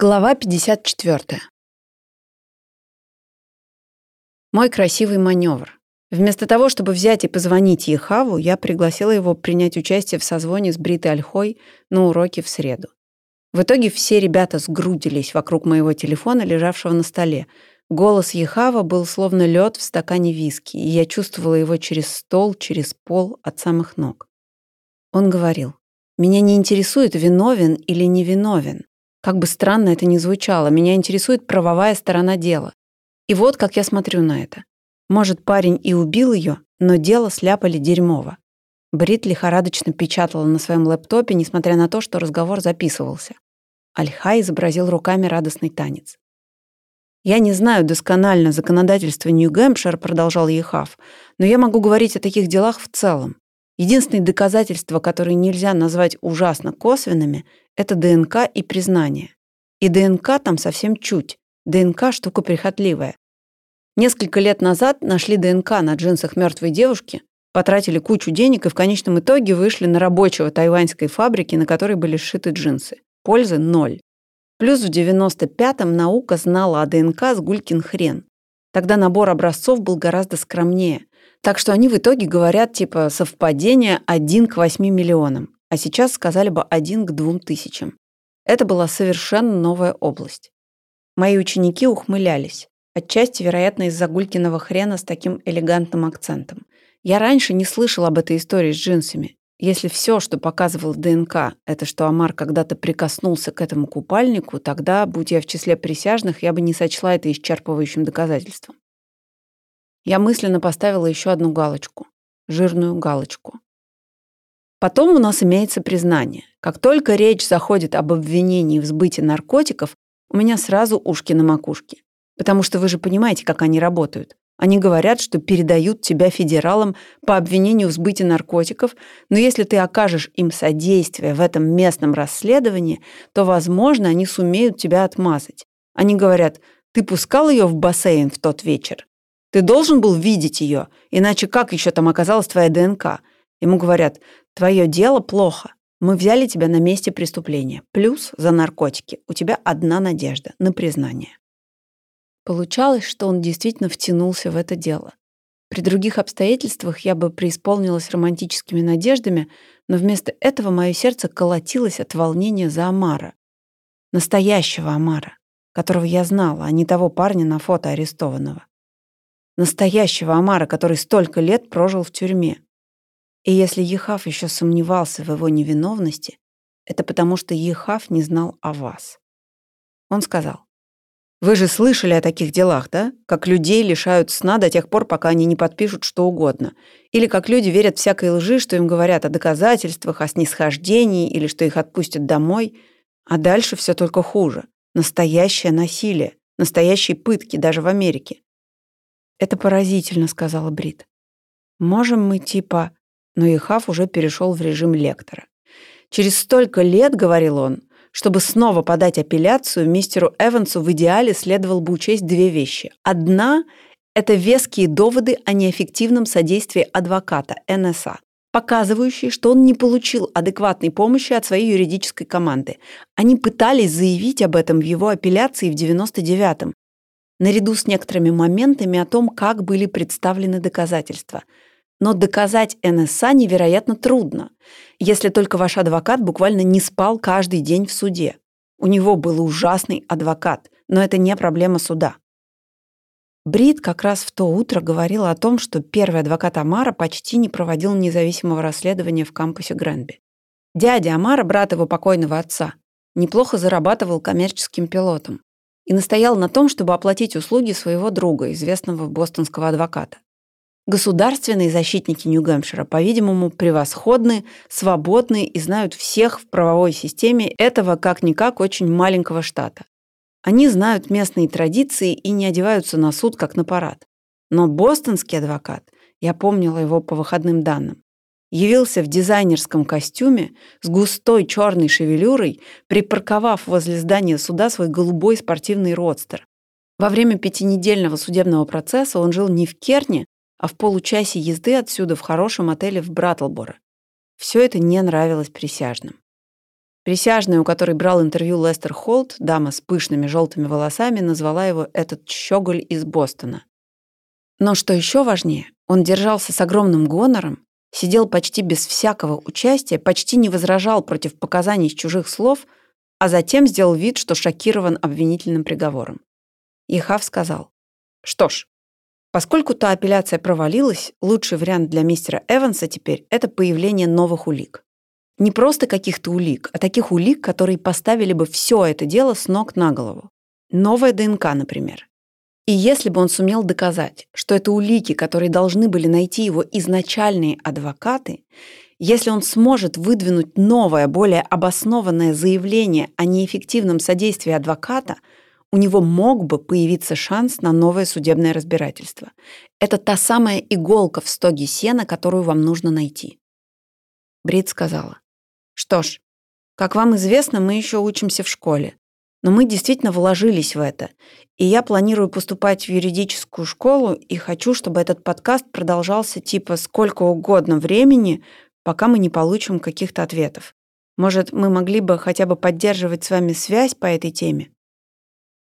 Глава 54. Мой красивый маневр. Вместо того, чтобы взять и позвонить Ехаву, я пригласила его принять участие в созвоне с Бритой Ольхой на уроке в среду. В итоге все ребята сгрудились вокруг моего телефона, лежавшего на столе. Голос Ехава был словно лед в стакане виски, и я чувствовала его через стол, через пол, от самых ног. Он говорил, «Меня не интересует, виновен или невиновен. Как бы странно это ни звучало, меня интересует правовая сторона дела. И вот как я смотрю на это. Может, парень и убил ее, но дело сляпали дерьмово. Брит лихорадочно печатала на своем лэптопе, несмотря на то, что разговор записывался. Альха изобразил руками радостный танец. «Я не знаю досконально законодательство Нью-Гэмпшир», продолжал Ехав, «но я могу говорить о таких делах в целом. Единственные доказательства, которые нельзя назвать ужасно косвенными, это ДНК и признание. И ДНК там совсем чуть. ДНК – штука прихотливая. Несколько лет назад нашли ДНК на джинсах мертвой девушки, потратили кучу денег и в конечном итоге вышли на рабочего тайваньской фабрики, на которой были сшиты джинсы. Пользы – ноль. Плюс в 95-м наука знала о ДНК с гулькин хрен. Тогда набор образцов был гораздо скромнее. Так что они в итоге говорят типа совпадение 1 к 8 миллионам, а сейчас сказали бы 1 к 2 тысячам. Это была совершенно новая область. Мои ученики ухмылялись. Отчасти, вероятно, из-за гулькиного хрена с таким элегантным акцентом. Я раньше не слышал об этой истории с джинсами. Если все, что показывал ДНК, это что Амар когда-то прикоснулся к этому купальнику, тогда, будь я в числе присяжных, я бы не сочла это исчерпывающим доказательством. Я мысленно поставила еще одну галочку. Жирную галочку. Потом у нас имеется признание. Как только речь заходит об обвинении в сбыте наркотиков, у меня сразу ушки на макушке. Потому что вы же понимаете, как они работают. Они говорят, что передают тебя федералам по обвинению в сбыте наркотиков, но если ты окажешь им содействие в этом местном расследовании, то, возможно, они сумеют тебя отмазать. Они говорят, ты пускал ее в бассейн в тот вечер? Ты должен был видеть ее, иначе как еще там оказалась твоя ДНК? Ему говорят, твое дело плохо. Мы взяли тебя на месте преступления. Плюс за наркотики. У тебя одна надежда на признание. Получалось, что он действительно втянулся в это дело. При других обстоятельствах я бы преисполнилась романтическими надеждами, но вместо этого мое сердце колотилось от волнения за Амара. Настоящего Амара, которого я знала, а не того парня на фото арестованного. Настоящего Амара, который столько лет прожил в тюрьме. И если Ехав еще сомневался в его невиновности, это потому что Ехав не знал о вас. Он сказал, вы же слышали о таких делах, да? Как людей лишают сна до тех пор, пока они не подпишут что угодно. Или как люди верят всякой лжи, что им говорят о доказательствах, о снисхождении или что их отпустят домой. А дальше все только хуже. Настоящее насилие, настоящие пытки даже в Америке. «Это поразительно», — сказала Брит. «Можем мы типа...» Но Ихав уже перешел в режим лектора. «Через столько лет, — говорил он, чтобы снова подать апелляцию, мистеру Эвансу в идеале следовало бы учесть две вещи. Одна – это веские доводы о неэффективном содействии адвоката НСА, показывающие, что он не получил адекватной помощи от своей юридической команды. Они пытались заявить об этом в его апелляции в 99-м, наряду с некоторыми моментами о том, как были представлены доказательства – но доказать НСА невероятно трудно, если только ваш адвокат буквально не спал каждый день в суде. У него был ужасный адвокат, но это не проблема суда. Брит как раз в то утро говорила о том, что первый адвокат Амара почти не проводил независимого расследования в кампусе Гренби. Дядя Амара, брат его покойного отца, неплохо зарабатывал коммерческим пилотом и настоял на том, чтобы оплатить услуги своего друга, известного бостонского адвоката. Государственные защитники Нью-Гэмпшира, по-видимому, превосходны, свободны и знают всех в правовой системе этого как-никак очень маленького штата. Они знают местные традиции и не одеваются на суд, как на парад. Но бостонский адвокат, я помнила его по выходным данным, явился в дизайнерском костюме с густой черной шевелюрой, припарковав возле здания суда свой голубой спортивный родстер. Во время пятинедельного судебного процесса он жил не в Керне, а в получасе езды отсюда в хорошем отеле в Браттлборо. Все это не нравилось присяжным. Присяжная, у которой брал интервью Лестер Холт, дама с пышными желтыми волосами, назвала его «этот щеголь из Бостона». Но что еще важнее, он держался с огромным гонором, сидел почти без всякого участия, почти не возражал против показаний чужих слов, а затем сделал вид, что шокирован обвинительным приговором. Ихав сказал, «Что ж, поскольку та апелляция провалилась, лучший вариант для мистера Эванса теперь – это появление новых улик. Не просто каких-то улик, а таких улик, которые поставили бы все это дело с ног на голову. Новая ДНК, например. И если бы он сумел доказать, что это улики, которые должны были найти его изначальные адвокаты, если он сможет выдвинуть новое, более обоснованное заявление о неэффективном содействии адвоката, у него мог бы появиться шанс на новое судебное разбирательство. Это та самая иголка в стоге сена, которую вам нужно найти. Брит сказала. Что ж, как вам известно, мы еще учимся в школе. Но мы действительно вложились в это. И я планирую поступать в юридическую школу и хочу, чтобы этот подкаст продолжался типа сколько угодно времени, пока мы не получим каких-то ответов. Может, мы могли бы хотя бы поддерживать с вами связь по этой теме?»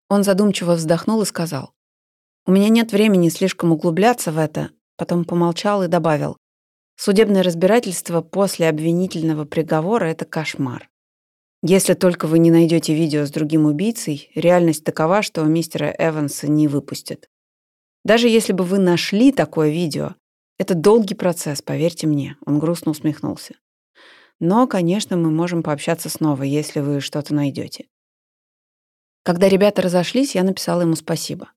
Он задумчиво вздохнул и сказал. «У меня нет времени слишком углубляться в это», потом помолчал и добавил. Судебное разбирательство после обвинительного приговора — это кошмар. Если только вы не найдете видео с другим убийцей, реальность такова, что мистера Эванса не выпустят. Даже если бы вы нашли такое видео, это долгий процесс, поверьте мне. Он грустно усмехнулся. Но, конечно, мы можем пообщаться снова, если вы что-то найдете. Когда ребята разошлись, я написала ему спасибо.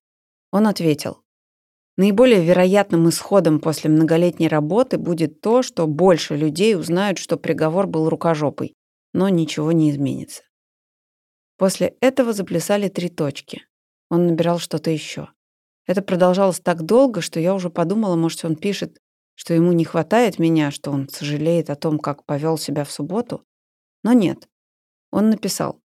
Он ответил. Наиболее вероятным исходом после многолетней работы будет то, что больше людей узнают, что приговор был рукожопый, но ничего не изменится. После этого заплясали три точки. Он набирал что-то еще. Это продолжалось так долго, что я уже подумала, может, он пишет, что ему не хватает меня, что он сожалеет о том, как повел себя в субботу. Но нет. Он написал.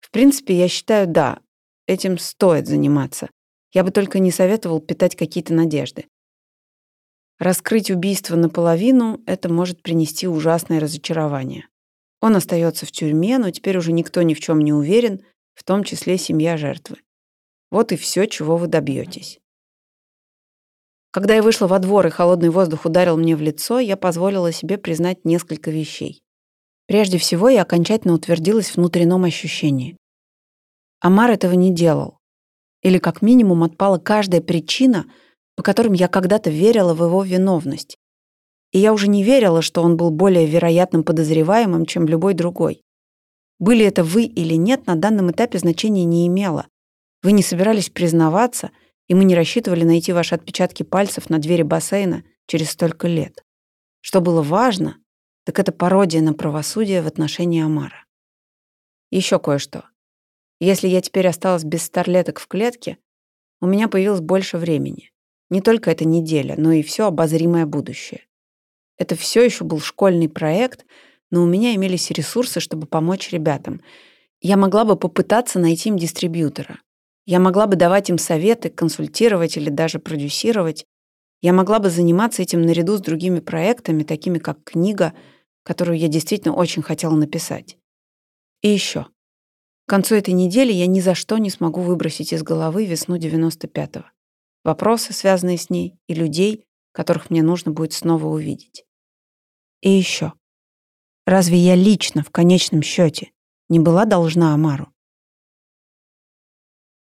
В принципе, я считаю, да, этим стоит заниматься. Я бы только не советовал питать какие-то надежды. Раскрыть убийство наполовину — это может принести ужасное разочарование. Он остается в тюрьме, но теперь уже никто ни в чем не уверен, в том числе семья жертвы. Вот и все, чего вы добьетесь. Когда я вышла во двор и холодный воздух ударил мне в лицо, я позволила себе признать несколько вещей. Прежде всего, я окончательно утвердилась в внутреннем ощущении. Амар этого не делал. Или как минимум отпала каждая причина, по которым я когда-то верила в его виновность. И я уже не верила, что он был более вероятным подозреваемым, чем любой другой. Были это вы или нет, на данном этапе значения не имело. Вы не собирались признаваться, и мы не рассчитывали найти ваши отпечатки пальцев на двери бассейна через столько лет. Что было важно, так это пародия на правосудие в отношении Амара. Еще кое-что. Если я теперь осталась без старлеток в клетке, у меня появилось больше времени. Не только эта неделя, но и все обозримое будущее. Это все еще был школьный проект, но у меня имелись ресурсы, чтобы помочь ребятам. Я могла бы попытаться найти им дистрибьютора. Я могла бы давать им советы, консультировать или даже продюсировать. Я могла бы заниматься этим наряду с другими проектами, такими как книга, которую я действительно очень хотела написать. И еще. К концу этой недели я ни за что не смогу выбросить из головы весну 95-го. Вопросы, связанные с ней, и людей, которых мне нужно будет снова увидеть. И еще. Разве я лично, в конечном счете, не была должна Амару?